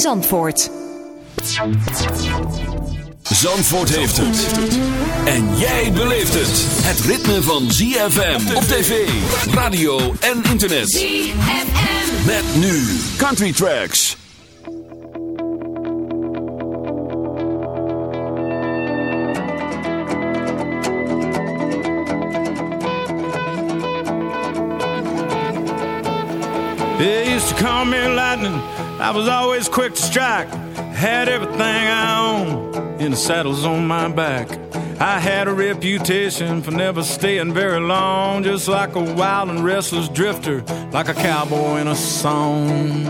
Zandvoort. Zandvoort heeft het. En jij beleeft het. Het ritme van ZFM op tv, radio en internet. ZFM. Met nu Country Tracks. They used to call me lightning. I was always quick to strike. Had everything I own in the saddles on my back. I had a reputation for never staying very long, just like a wild and restless drifter, like a cowboy in a song.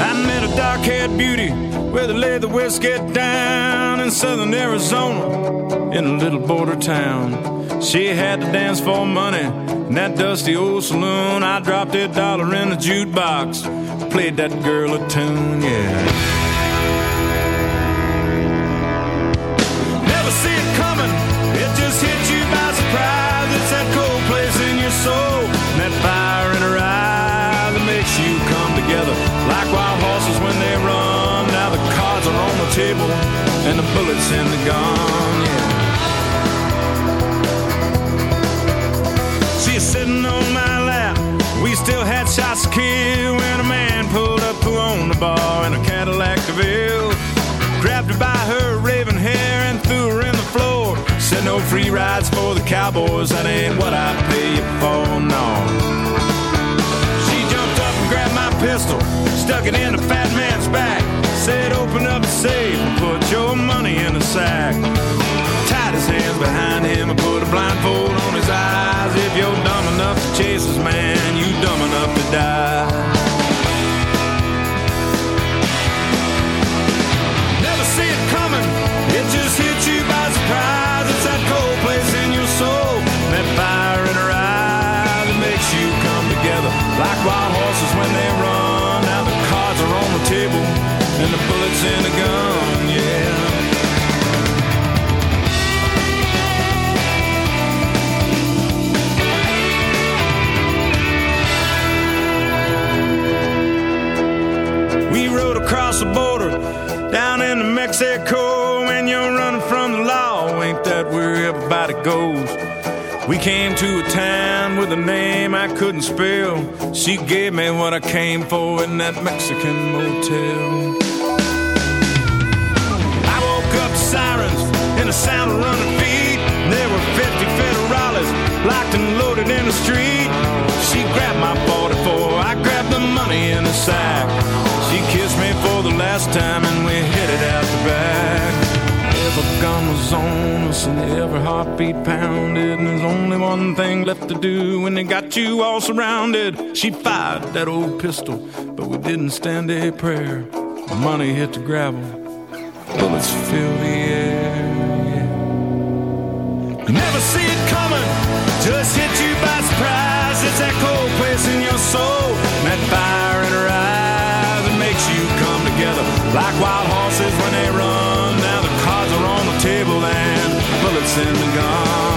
I met a dark haired beauty where they lay the whiskey down in southern Arizona in a little border town. She had to dance for money in that dusty old saloon. I dropped a dollar in the jukebox, played that girl a tune, yeah. Never see it coming, it just hits you by surprise. It's that cold place in your soul, and that fire in her eye that makes you come together like wild horses when they run. Now the cards are on the table, and the bullets in the gun, yeah. She's sitting on my lap. We still had shots to kill Rides for the cowboys. That ain't what I pay you for, no. She jumped up and grabbed my pistol, stuck it in the fat man's back. Said open up the safe and put your money in the sack tied his hands behind him and put a blindfold on his eyes. If you're dumb enough to chase this man, you dumb enough to die. The border down into Mexico. When you're running from the law, ain't that where everybody goes? We came to a town with a name I couldn't spell. She gave me what I came for in that Mexican motel. I woke up to sirens and the sound of running feet. There were 50 federales locked and loaded in the street. She grabbed my 44, I grabbed the money in the sack. For the last time and we headed out the back. Every gun was on us and every heartbeat pounded. And there's only one thing left to do when they got you all surrounded. She fired that old pistol, but we didn't stand a prayer. The money hit the gravel, bullets fill the air. Yeah. You never see it coming, just hit you by surprise. It's that cold place in your soul, that fire in her eyes like wild horses when they run. Now the cards are on the table and bullets in the gun.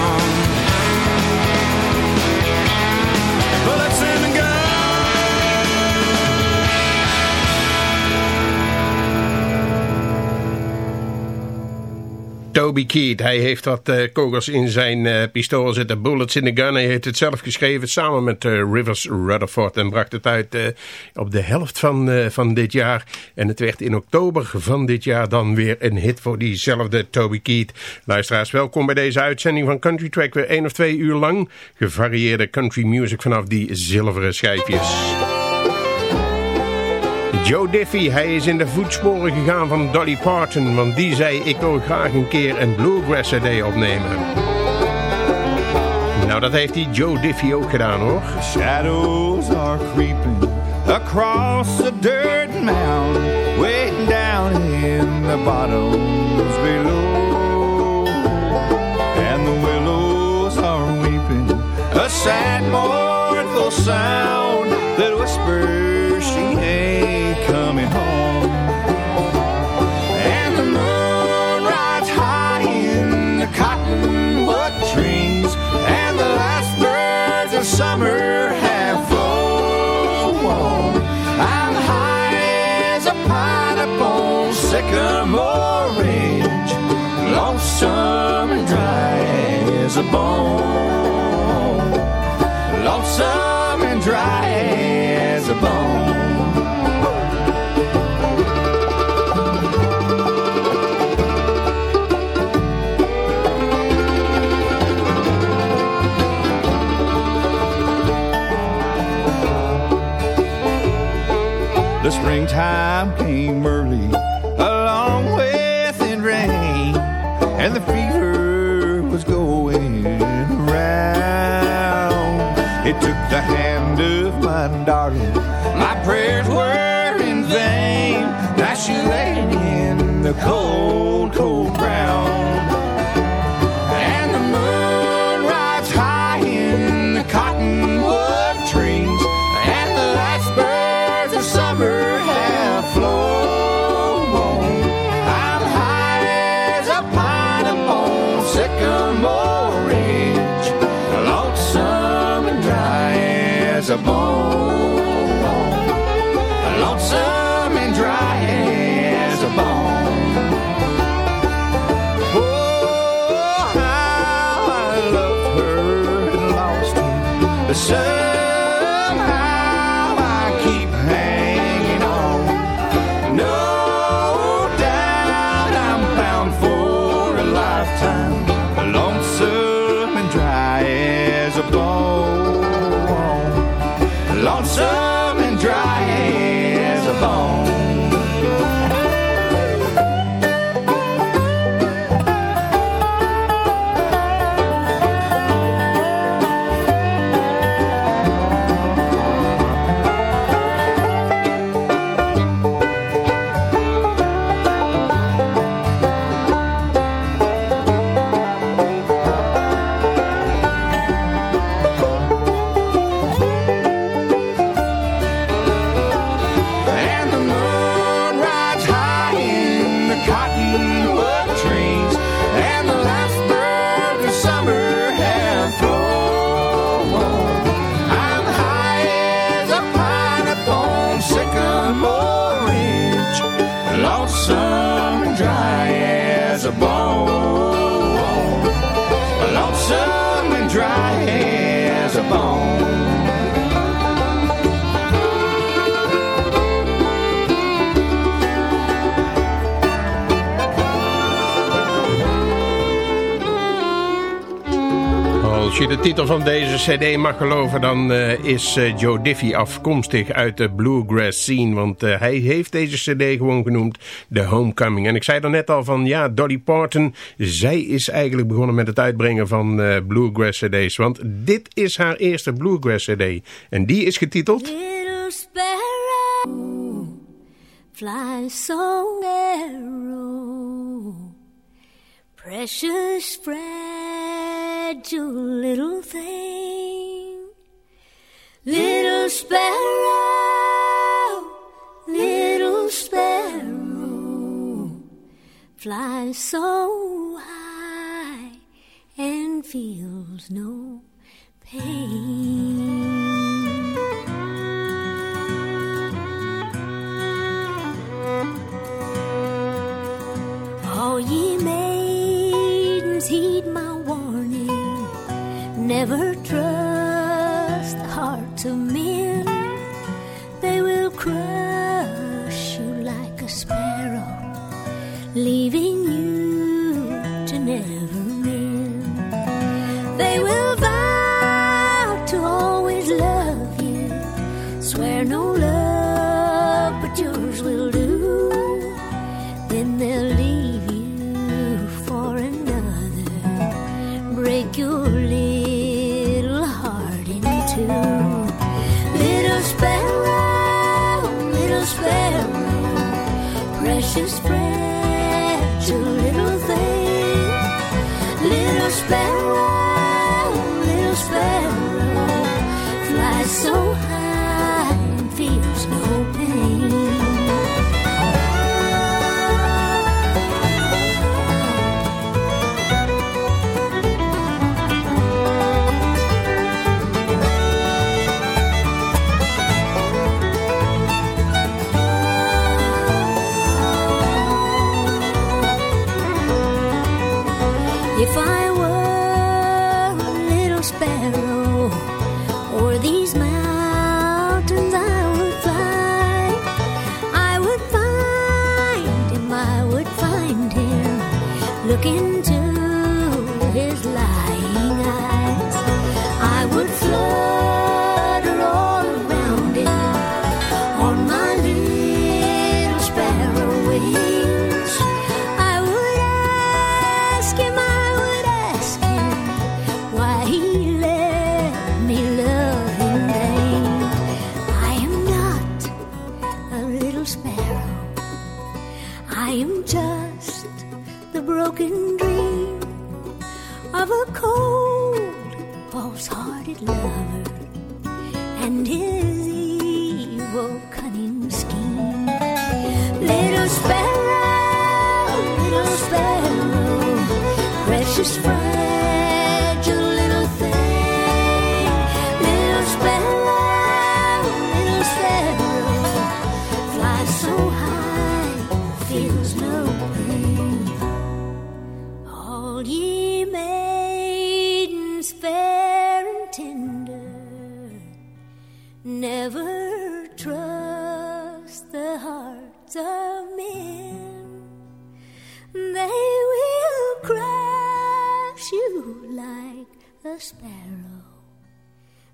Toby Keith, hij heeft wat eh, kogels in zijn eh, pistool zitten, bullets in the gun. Hij heeft het zelf geschreven samen met eh, Rivers Rutherford en bracht het uit op de helft van, van dit jaar. En het werd in oktober van dit jaar dan weer een hit voor diezelfde Toby Keith. Luisteraars, welkom bij deze uitzending van Country Track. Weer één of twee uur lang gevarieerde country music vanaf die zilveren schijfjes. Joe Diffie, hij is in de voetsporen gegaan van Dolly Parton, want die zei ik wil graag een keer een bluegrass CD opnemen. Nou, dat heeft die Joe Diffie ook gedaan hoor. Shadows are creeping across the dirt mound, way down in the bottoms below. And the willows are weeping, a sad mournful sound summer have flown. I'm high as a pineapple sycamore ridge, lonesome and dry as a bone. The springtime came early, along with in rain, and the fever was going around. It took the hand of my darling, my prayers were in vain. Now she lay in the cold, cold ground. Dry je de titel van deze cd mag geloven, dan eh, is eh, Joe Diffie afkomstig uit de bluegrass scene. Want eh, hij heeft deze cd gewoon genoemd The Homecoming. En ik zei er net al van, ja, Dolly Parton, zij is eigenlijk begonnen met het uitbrengen van bluegrass cd's. Want dit is haar eerste bluegrass cd. En die is getiteld... Little sparrow, fly so narrow. Precious, fragile little thing, little sparrow, little sparrow, fly so high and feels no pain. Never trust precious fragile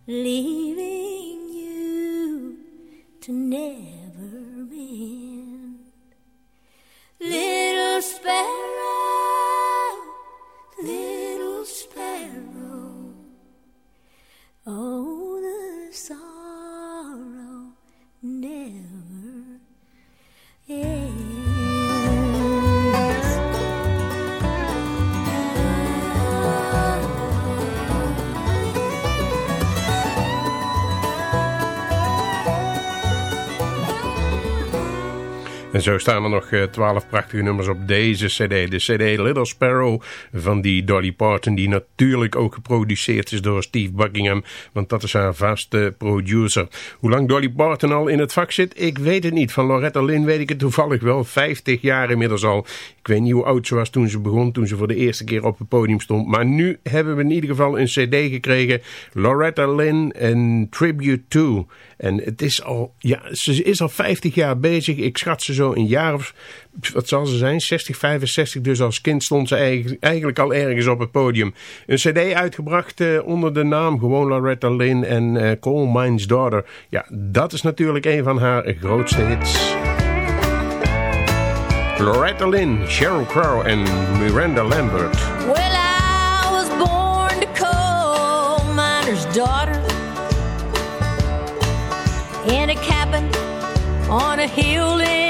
离 En zo staan er nog eh, twaalf prachtige nummers op deze cd. De cd Little Sparrow van die Dolly Parton... die natuurlijk ook geproduceerd is door Steve Buckingham... want dat is haar vaste producer. Hoe lang Dolly Parton al in het vak zit, ik weet het niet. Van Loretta Lynn weet ik het toevallig wel. 50 jaar inmiddels al. Ik weet niet hoe oud ze was toen ze begon... toen ze voor de eerste keer op het podium stond. Maar nu hebben we in ieder geval een cd gekregen. Loretta Lynn, een tribute to... En het is al, ja, ze is al 50 jaar bezig. Ik schat ze zo een jaar of, wat zal ze zijn, 60, 65. Dus als kind stond ze eigenlijk, al ergens op het podium. Een cd uitgebracht eh, onder de naam gewoon Loretta Lynn en eh, Coal Mine's Daughter. Ja, dat is natuurlijk een van haar grootste hits. Loretta Lynn, Sheryl Crow en Miranda Lambert. Well, I was born to coal miner's daughter in a cabin on a hill in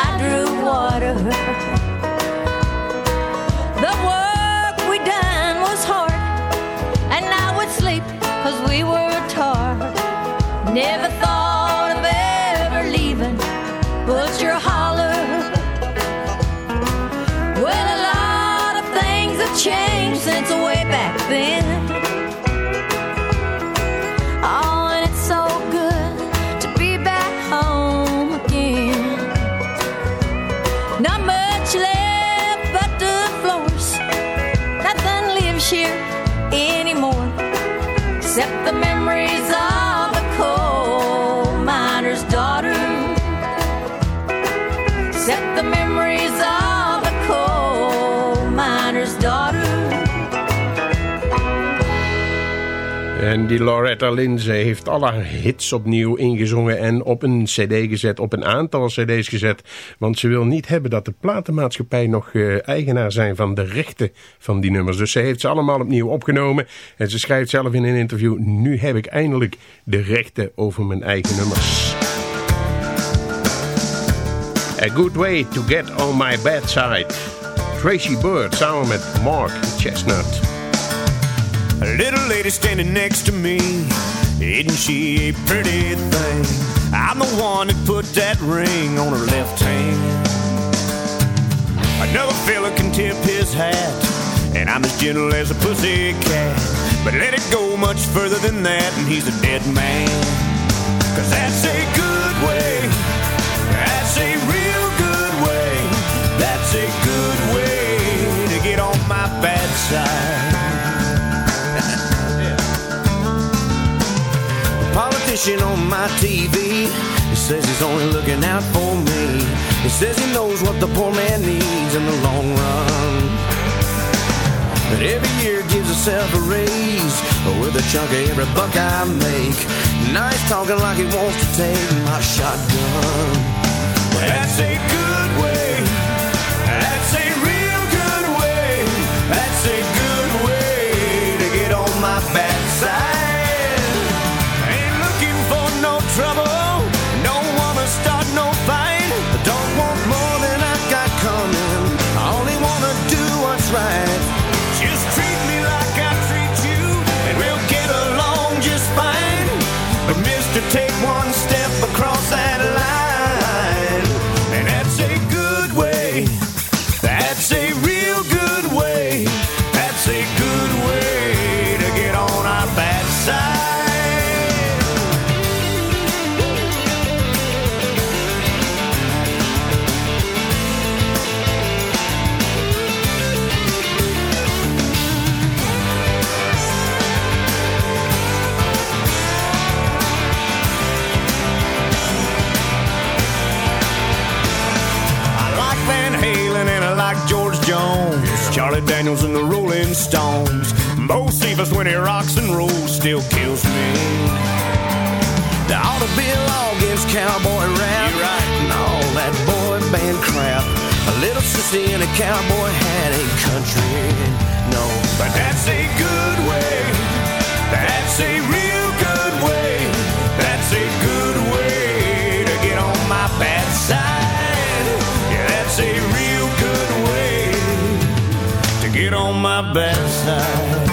I drew water. The work we done was hard, and I would sleep cause we were tired. Never thought En die Loretta ze heeft al haar hits opnieuw ingezongen en op een cd gezet, op een aantal cd's gezet. Want ze wil niet hebben dat de platenmaatschappij nog eh, eigenaar zijn van de rechten van die nummers. Dus ze heeft ze allemaal opnieuw opgenomen. En ze schrijft zelf in een interview, nu heb ik eindelijk de rechten over mijn eigen nummers. A good way to get on my bad side. Tracy Bird samen met Mark Chestnut. A little lady standing next to me, isn't she a pretty thing? I'm the one that put that ring on her left hand. Another fella can tip his hat, and I'm as gentle as a pussy cat. But let it go much further than that, and he's a dead man. Cause that's a good way, that's a real good way, that's a good way to get on my bad side. On my TV. He says he's only looking out for me. He says he knows what the poor man needs in the long run. But every year gives himself a raise with a chunk of every buck I make. Now he's talking like he wants to take my shotgun. That's a good way. That's a real good way. That's a still kills me. There ought to be a law against cowboy rap. Right. And all that boy band crap. A little sissy in a cowboy hat ain't country, no. But that's a good way. That's a real good way. That's a good way to get on my bad side. Yeah, that's a real good way to get on my bad side.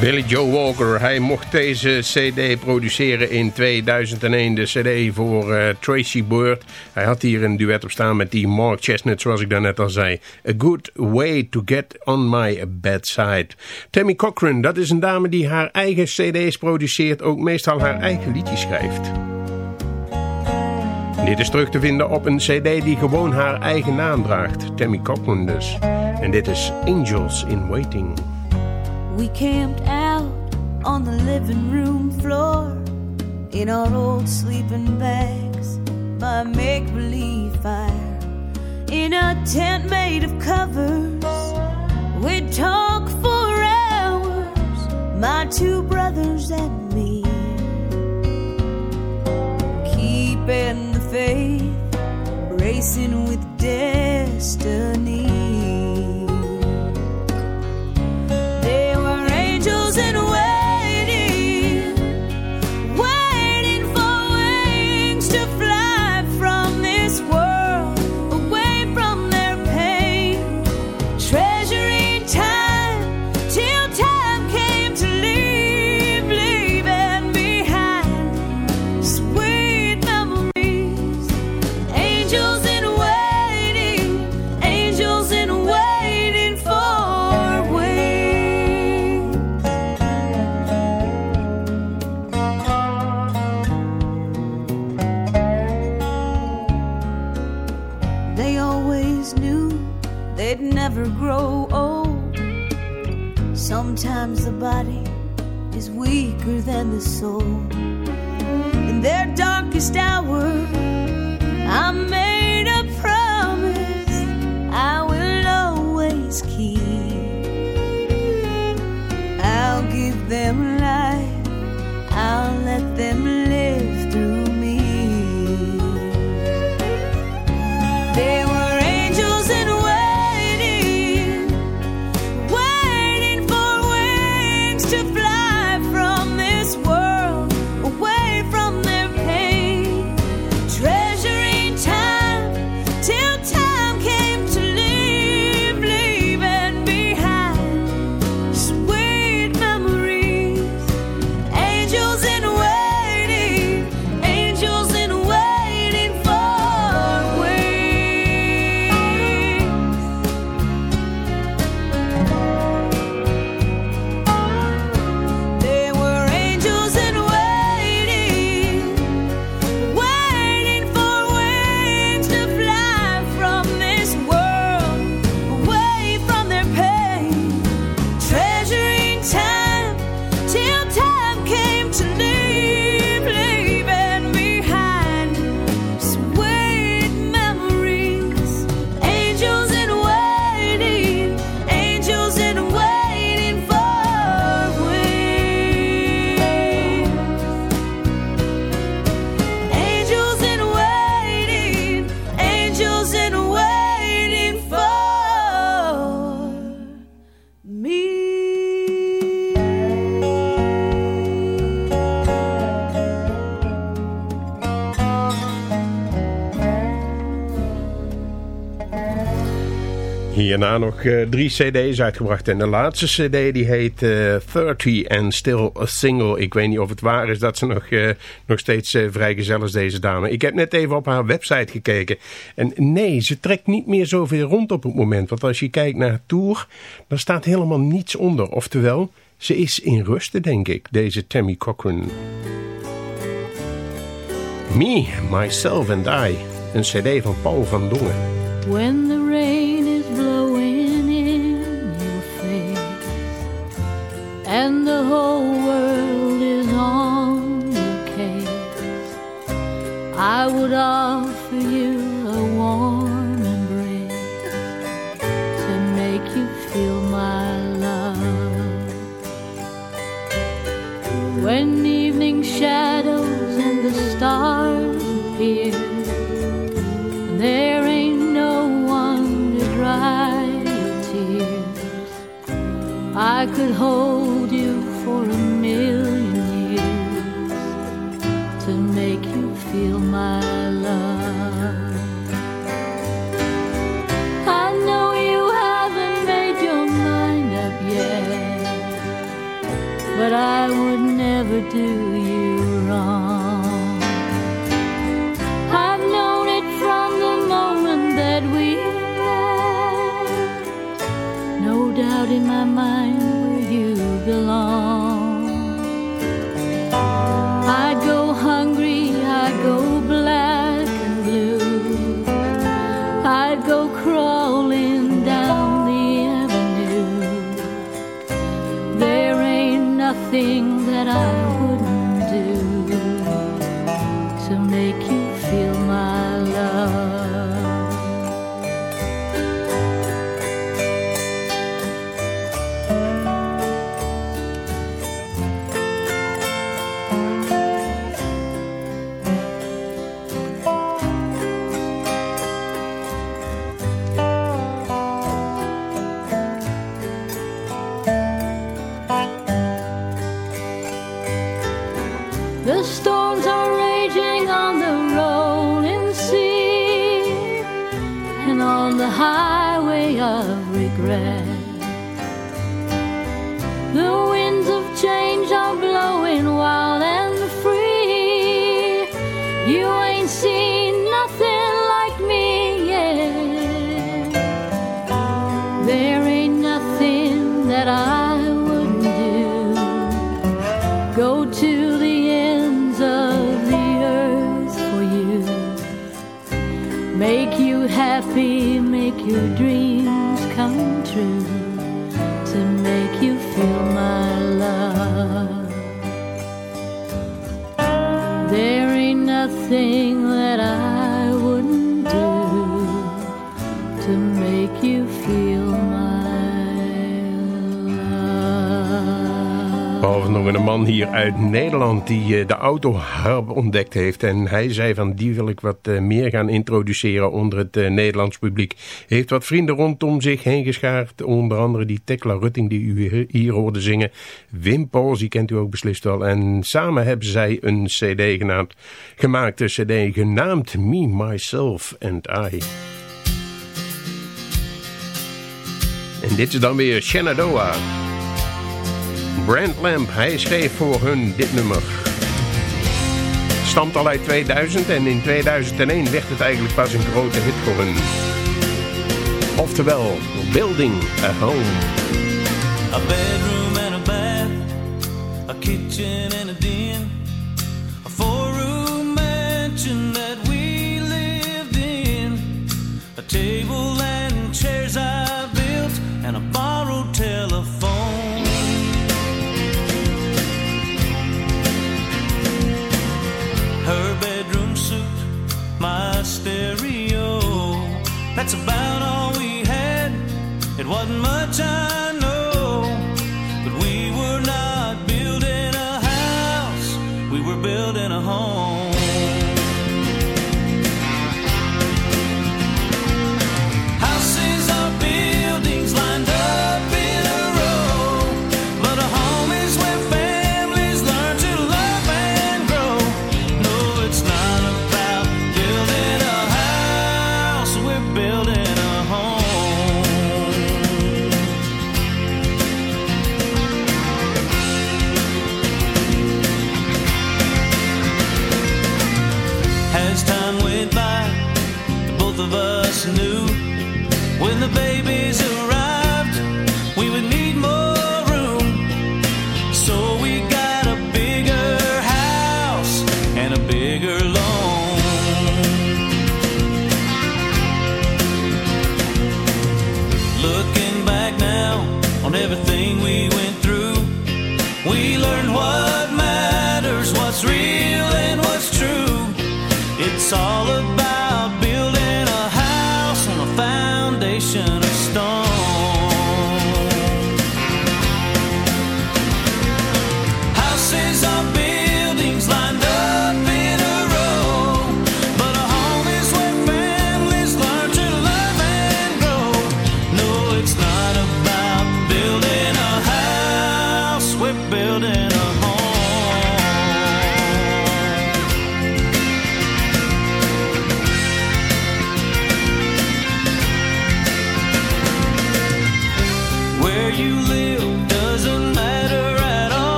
Billy Joe Walker, hij mocht deze cd produceren in 2001. De cd voor eh, Tracy Bird. Hij had hier een duet op staan met die Mark Chestnut, zoals ik daarnet al zei. A good way to get on my bad side. Tammy Cochran, dat is een dame die haar eigen cd's produceert. Ook meestal haar eigen liedjes schrijft. Dit is terug te vinden op een cd die gewoon haar eigen naam draagt. Tammy Cochran dus. En dit is Angels in Waiting. We camped out on the living room floor in our old sleeping bags by make believe fire in a tent made of covers. We'd talk for hours, my two brothers and me, keeping the faith, racing with destiny. Hierna nog uh, drie cd's uitgebracht. En de laatste cd die heet uh, 30 and Still a Single. Ik weet niet of het waar is dat ze nog, uh, nog steeds vrijgezel is, deze dame. Ik heb net even op haar website gekeken. En nee, ze trekt niet meer zoveel rond op het moment. Want als je kijkt naar Tour, dan staat helemaal niets onder. Oftewel, ze is in rusten, denk ik, deze Tammy Cochran. Me, Myself and I. Een cd van Paul van Dongen. Would offer you a warm embrace To make you feel my love When evening shadows and the stars appear and There ain't no one to dry your tears. I could hold you do you wrong. Nothing that I wouldn't do to make you van Dongen, een man hier uit Nederland die eh, de auto harp ontdekt heeft. En hij zei van die wil ik wat eh, meer gaan introduceren onder het eh, Nederlands publiek. Heeft wat vrienden rondom zich heen geschaard. Onder andere die Tekla Rutting die u hier- hier hoorde zingen. Wim Pauls, die kent u ook beslist wel. En samen hebben zij een cd genaamd, gemaakt. Een cd genaamd Me, Myself and I. En dit is dan weer Shenandoah. Brand Lamp, hij schreef voor hun dit nummer. Stamt al uit 2000 en in 2001 werd het eigenlijk pas een grote hit voor hun. Oftewel, Building a Home. A bedroom and a bath, a kitchen and a den, a four-room mansion that we lived in, a table and chairs I That's about all we had. It wasn't much, I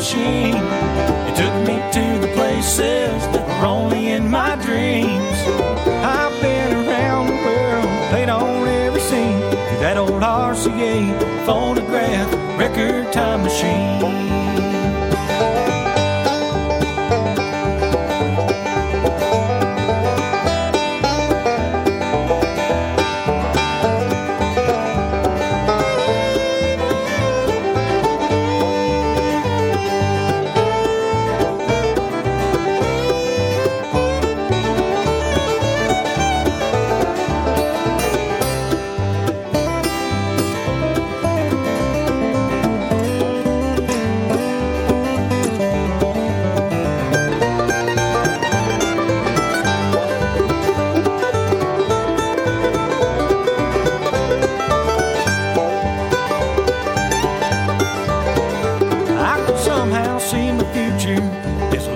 machine. You took me to the places that were only in my dreams.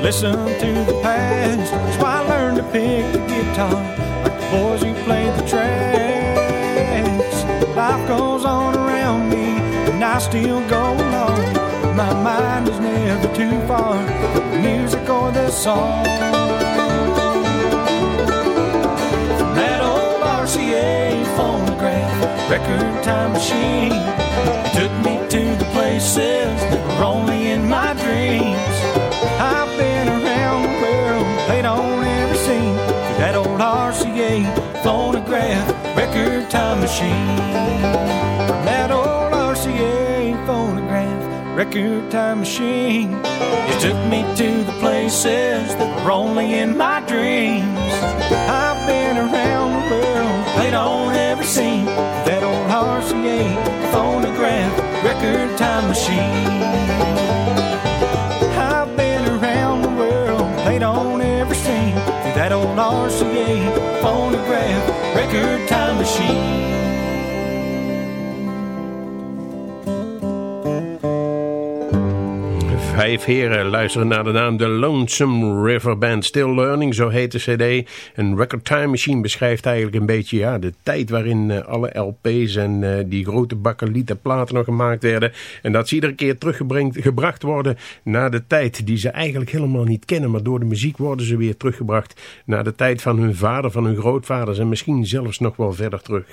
listen to the past. That's why I learned to pick the guitar, like the boys who played the tracks. Life goes on around me, and I still go along. My mind is never too far from the music or the song. From that old RCA phonograph record time machine took me to the places that were only in my dreams. tape, phonograph, record time machine. That old RCA phonograph, record time machine. It took me to the places that were only in my dreams. I've been around the world, played on every scene. That old RCA phonograph, record time machine. I've been around the world, played on every scene. that old RCA Vijf heren luisteren naar de naam The Lonesome River Band. Still Learning, zo heet de cd. Een Record Time Machine beschrijft eigenlijk een beetje ja, de tijd waarin uh, alle LP's en uh, die grote bakkelieten platen nog gemaakt werden. En dat ze iedere keer teruggebracht worden naar de tijd die ze eigenlijk helemaal niet kennen. Maar door de muziek worden ze weer teruggebracht naar de tijd van hun vader, van hun grootvaders en misschien zelfs nog wel verder terug.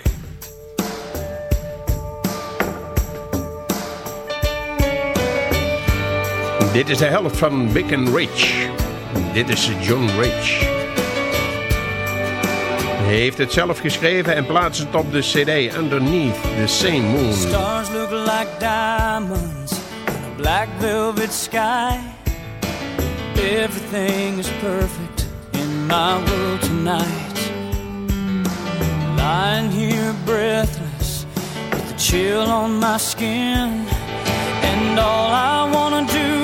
Dit is de helft van Big and Rich. Dit is John Rich. Hij heeft het zelf geschreven en plaatst het op de cd Underneath the Same Moon. Stars look like diamonds in a black velvet sky. Everything is perfect in my world tonight. Lying here breathless with the chill on my skin. And all I wanna do,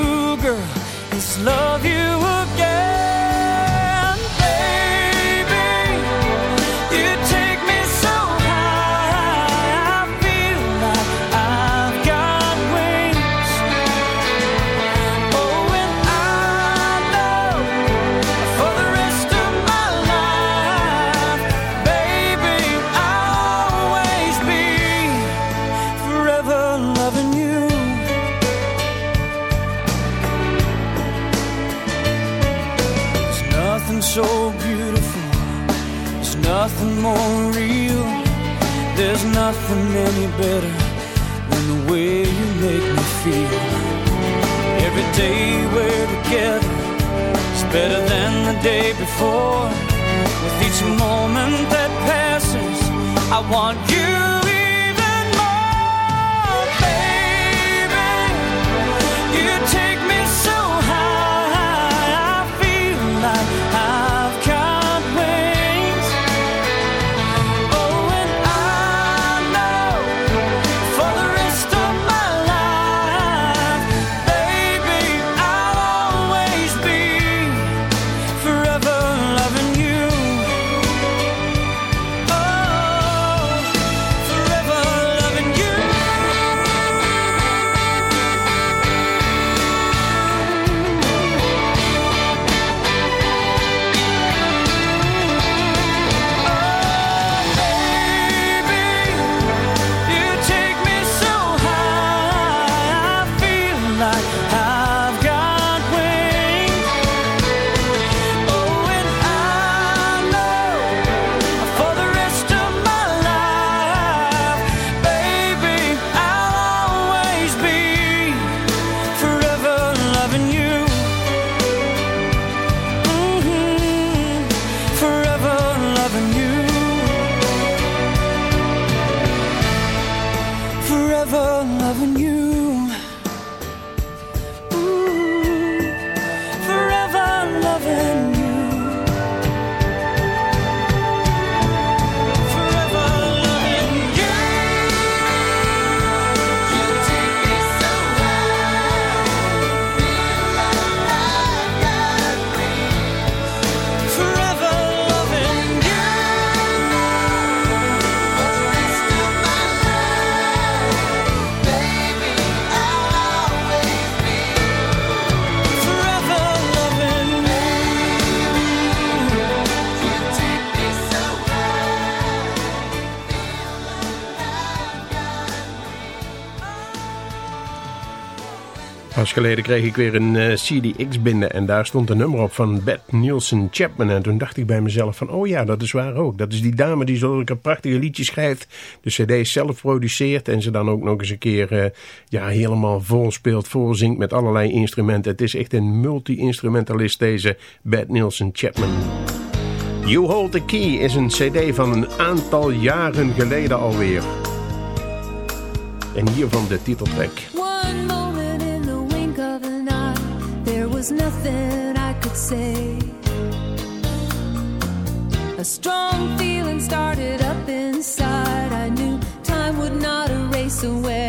girl, is love you better than the way you make me feel. Every day we're together is better than the day before. With each moment that passes, I want you geleden kreeg ik weer een eh, CDX binnen en daar stond een nummer op van Beth Nielsen Chapman. En toen dacht ik bij mezelf van, oh ja, dat is waar ook. Dat is die dame die zulke prachtige liedjes schrijft, de cd's zelf produceert en ze dan ook nog eens een keer eh, ja, helemaal vol speelt, vol zingt met allerlei instrumenten. Het is echt een multi-instrumentalist deze Beth Nielsen Chapman. You Hold the Key is een cd van een aantal jaren geleden alweer. En hiervan de titeltrack. Say. A strong feeling started up inside. I knew time would not erase away.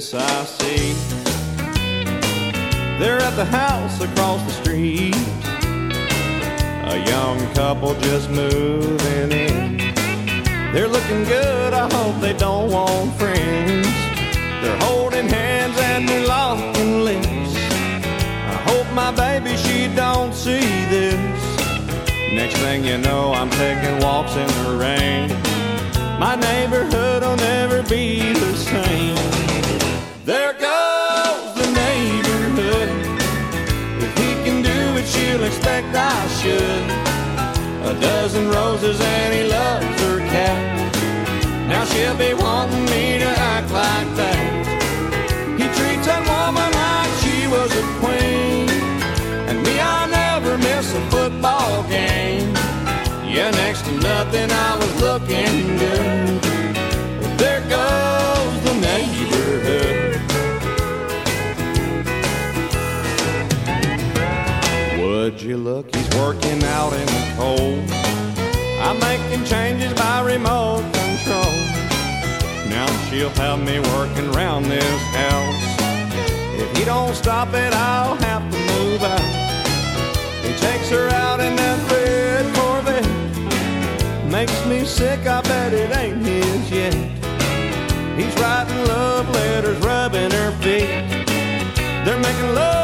This I see. They're at the house across the street. A young couple just moving in. They're looking good, I hope they don't want friends. They're holding hands and they're locking lips. I hope my baby, she don't see this. Next thing you know, I'm taking walks in the rain. My neighborhood will never be the same. There goes the neighborhood. If he can do it, she'll expect I should. A dozen roses and he loves her cat. Now she'll be wanting me to act like that. He treats that woman like she was a queen. And me, I never miss a football game. Yeah, next to nothing, I was looking good. You look, he's working out in the cold. I'm making changes by remote control. Now she'll have me working round this house. If he don't stop it, I'll have to move out. He takes her out in that red Corvette. Makes me sick, I bet it ain't his yet. He's writing love letters, rubbing her feet. They're making love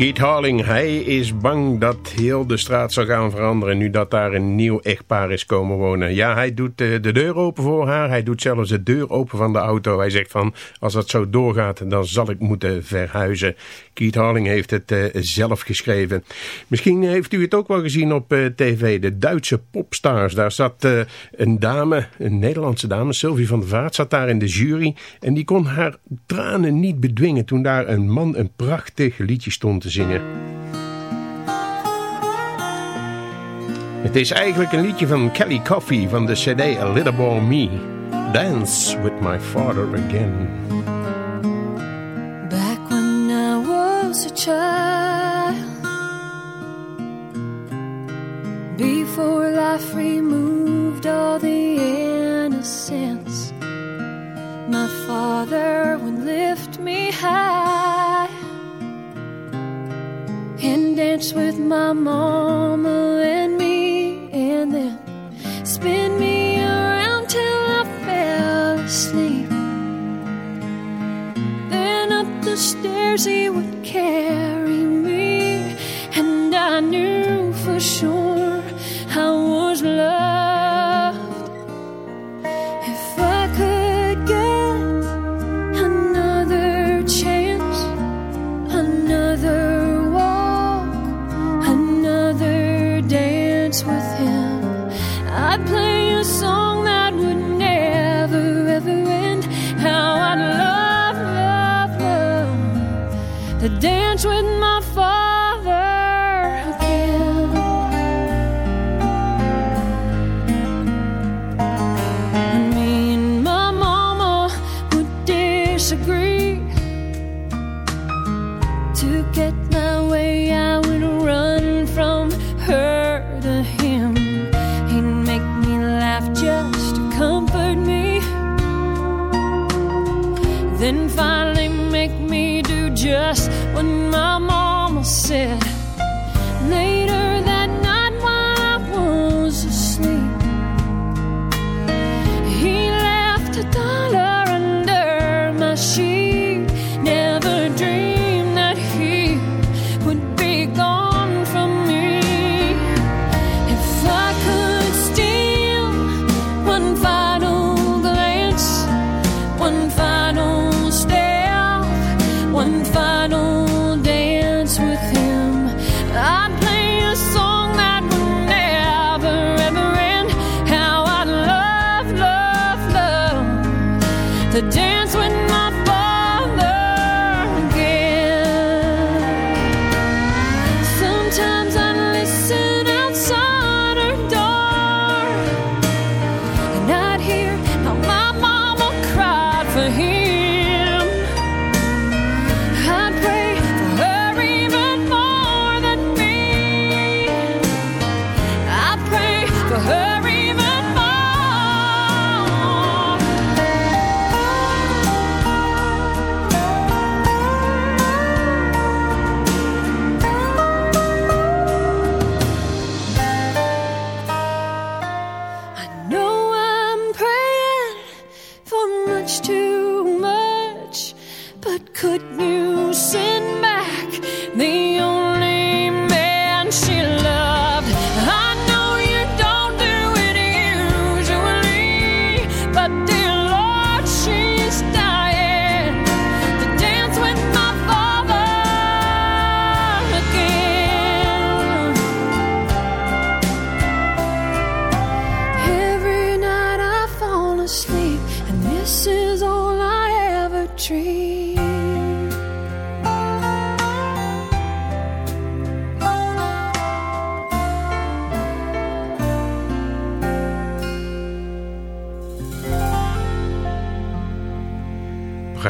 Keith Harling, hij is bang dat heel de straat zal gaan veranderen nu dat daar een nieuw echtpaar is komen wonen. Ja, hij doet eh, de deur open voor haar, hij doet zelfs de deur open van de auto. Hij zegt van, als dat zo doorgaat, dan zal ik moeten verhuizen. Keith Harling heeft het eh, zelf geschreven. Misschien heeft u het ook wel gezien op eh, tv, de Duitse popstars. Daar zat eh, een dame, een Nederlandse dame, Sylvie van der Vaart, zat daar in de jury. En die kon haar tranen niet bedwingen toen daar een man een prachtig liedje stond te zingen. Het is eigenlijk een liedje van Kelly Coffey van de cd A Little More Me. Dance with my father again. My mama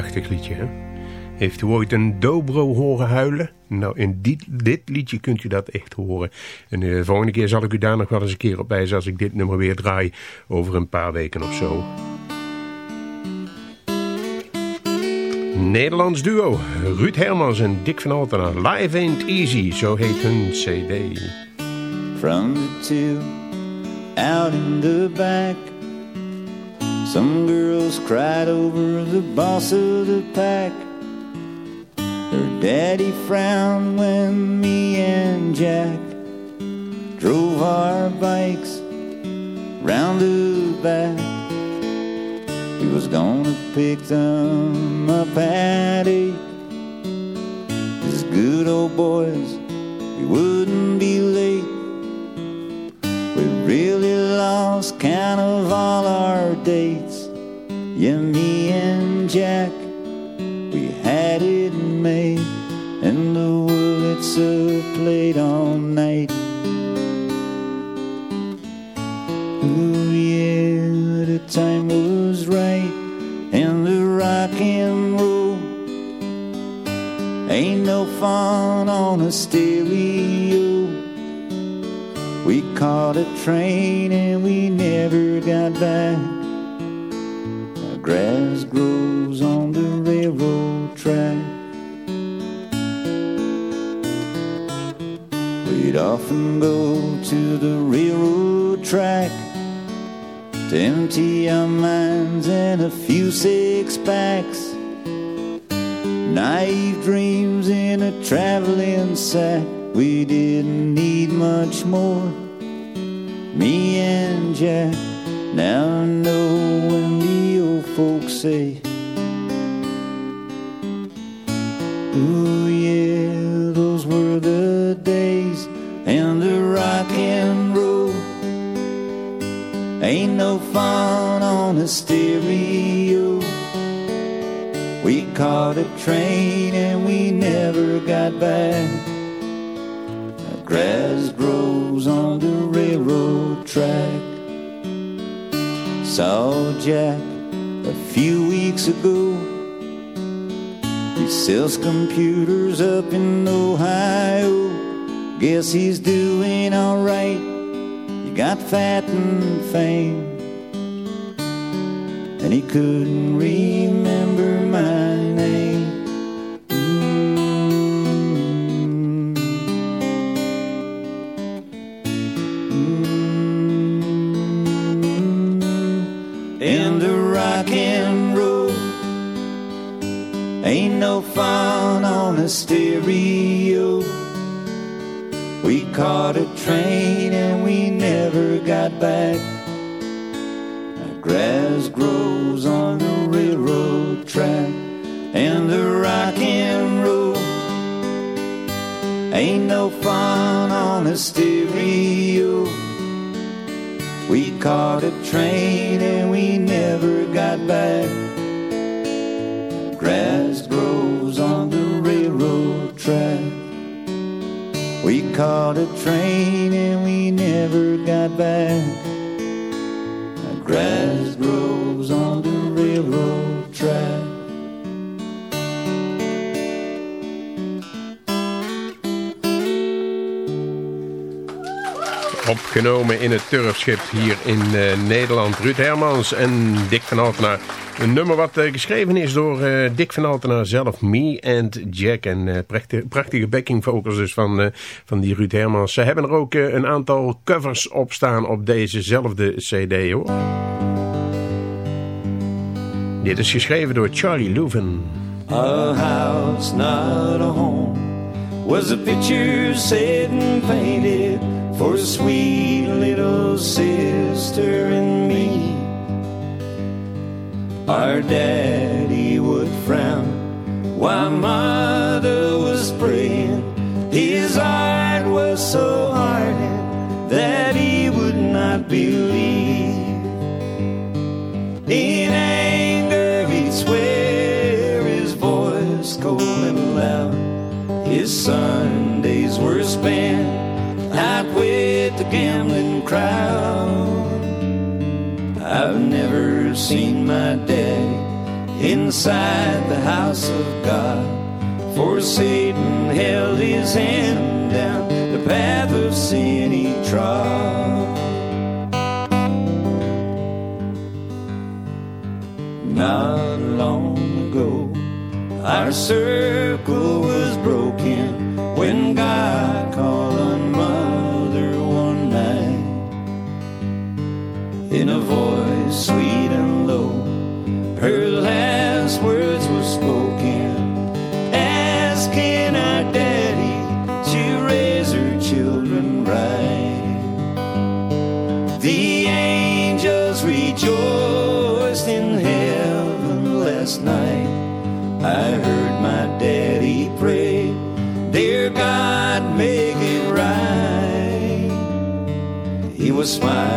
Hè? Heeft u ooit een dobro horen huilen? Nou, in dit, dit liedje kunt u dat echt horen. En de volgende keer zal ik u daar nog wel eens een keer op wijzen... als ik dit nummer weer draai over een paar weken of zo. Nederlands duo, Ruud Hermans en Dick van Altena. Live Ain't Easy, zo heet hun cd. From out in the back. Some girls cried over the boss of the pack. Her daddy frowned when me and Jack drove our bikes round the back. We was gonna pick them up at eight. These good old boys, we wouldn't be count of all our dates. Yeah, me and Jack, we had it made, and the Wurlitzer played all night. Ooh, yeah, the time was right, and the rock and roll ain't no fun on a stereo. Caught a train and we never got back. Now grass grows on the railroad track. We'd often go to the railroad track to empty our minds and a few six packs. Naive dreams in a traveling sack. We didn't need much more. Me and Jack. Now I know when the old folks say, Ooh, yeah, those were the days. And the rock and roll ain't no fun on a stereo. We caught a train and we never got back. Grass grows on the railroad track. Saw Jack a few weeks ago. He sells computers up in Ohio. Guess he's doing alright. He got fat and fame. And he couldn't remember fun on a stereo. We caught a train and we never got back. Grass grows on the railroad track and the rock and roll. Ain't no fun on a stereo. We caught a train and we never got back. Grass caught a train and we never got back. Grass grows on the railroad track. Opgenomen in het Turfschip hier in uh, Nederland. Ruud Hermans en Dick van Altena. Een nummer wat uh, geschreven is door uh, Dick van Altena zelf, Me and Jack. En prachtige, prachtige backing vocals dus van, van die Ruud Hermans. Ze hebben er ook een aantal covers op staan op dezezelfde cd hoor. Dit is geschreven door Charlie Louvin. A house, not a home, was a picture set and painted for a sweet little sister me. Our daddy would frown while mother was praying. His heart was so hardened that he would not believe. In anger, he'd swear his voice cold and loud. His Sundays were spent out with the gambling crowd. I've never seen my daddy inside the house of God. For Satan held his hand down the path of sin he trod. Not long ago, our circle was broken when He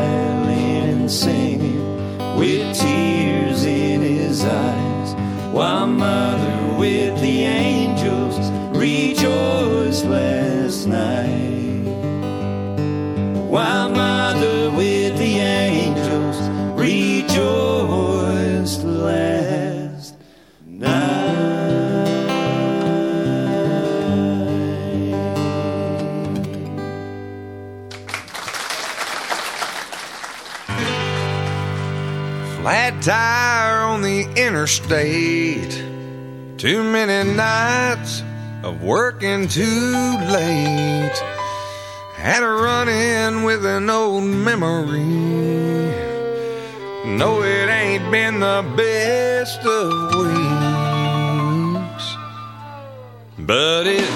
tire on the interstate. Too many nights of working too late. Had a run in with an old memory. No, it ain't been the best of weeks. But it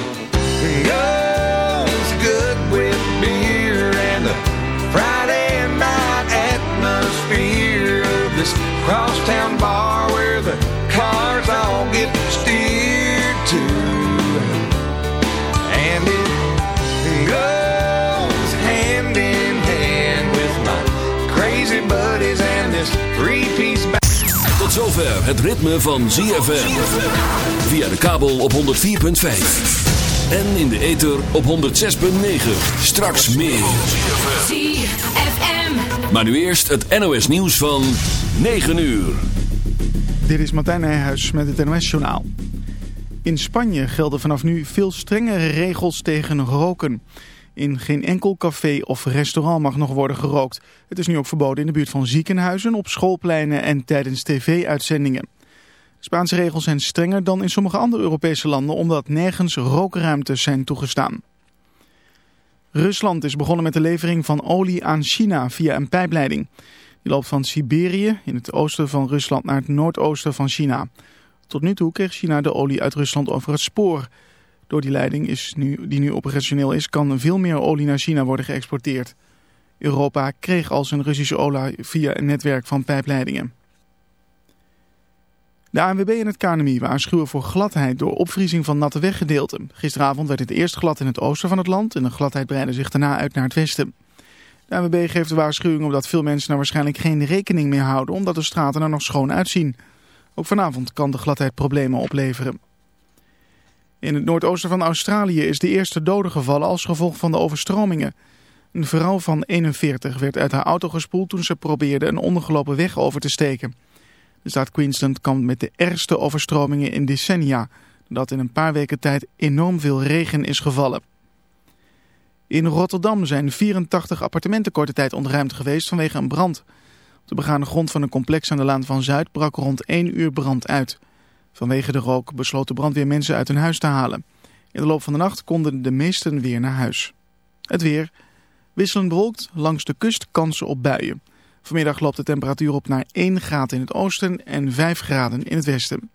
goes crosstown bar where the cars all get steered to. And it goes hand in hand with my crazy buddies and this three-piece band. Tot zover het ritme van ZFM. Via de kabel op 104.5. En in de ether op 106.9. Straks meer. ZFM. Maar nu eerst het NOS nieuws van 9 uur. Dit is Martijn Nijhuis met het NOS-journaal. In Spanje gelden vanaf nu veel strengere regels tegen roken. In geen enkel café of restaurant mag nog worden gerookt. Het is nu ook verboden in de buurt van ziekenhuizen, op schoolpleinen en tijdens tv-uitzendingen. Spaanse regels zijn strenger dan in sommige andere Europese landen omdat nergens rookruimtes zijn toegestaan. Rusland is begonnen met de levering van olie aan China via een pijpleiding. Die loopt van Siberië in het oosten van Rusland naar het noordoosten van China. Tot nu toe kreeg China de olie uit Rusland over het spoor. Door die leiding is nu, die nu operationeel is, kan veel meer olie naar China worden geëxporteerd. Europa kreeg al zijn Russische olie via een netwerk van pijpleidingen. De ANWB en het KNMI waarschuwen voor gladheid door opvriezing van natte weggedeelten. Gisteravond werd het eerst glad in het oosten van het land en de gladheid breidde zich daarna uit naar het westen. De ANWB geeft de waarschuwing omdat veel mensen er waarschijnlijk geen rekening mee houden omdat de straten er nog schoon uitzien. Ook vanavond kan de gladheid problemen opleveren. In het noordoosten van Australië is de eerste dode gevallen als gevolg van de overstromingen. Een vrouw van 41 werd uit haar auto gespoeld toen ze probeerde een ondergelopen weg over te steken. De staat Queensland kampt met de ergste overstromingen in decennia, doordat in een paar weken tijd enorm veel regen is gevallen. In Rotterdam zijn 84 appartementen korte tijd ontruimd geweest vanwege een brand. Op de begane grond van een complex aan de Laan van Zuid brak rond 1 uur brand uit. Vanwege de rook besloot de brandweer mensen uit hun huis te halen. In de loop van de nacht konden de meesten weer naar huis. Het weer. Wisselend bewolkt, langs de kust kansen op buien. Vanmiddag loopt de temperatuur op naar 1 graad in het oosten en 5 graden in het westen.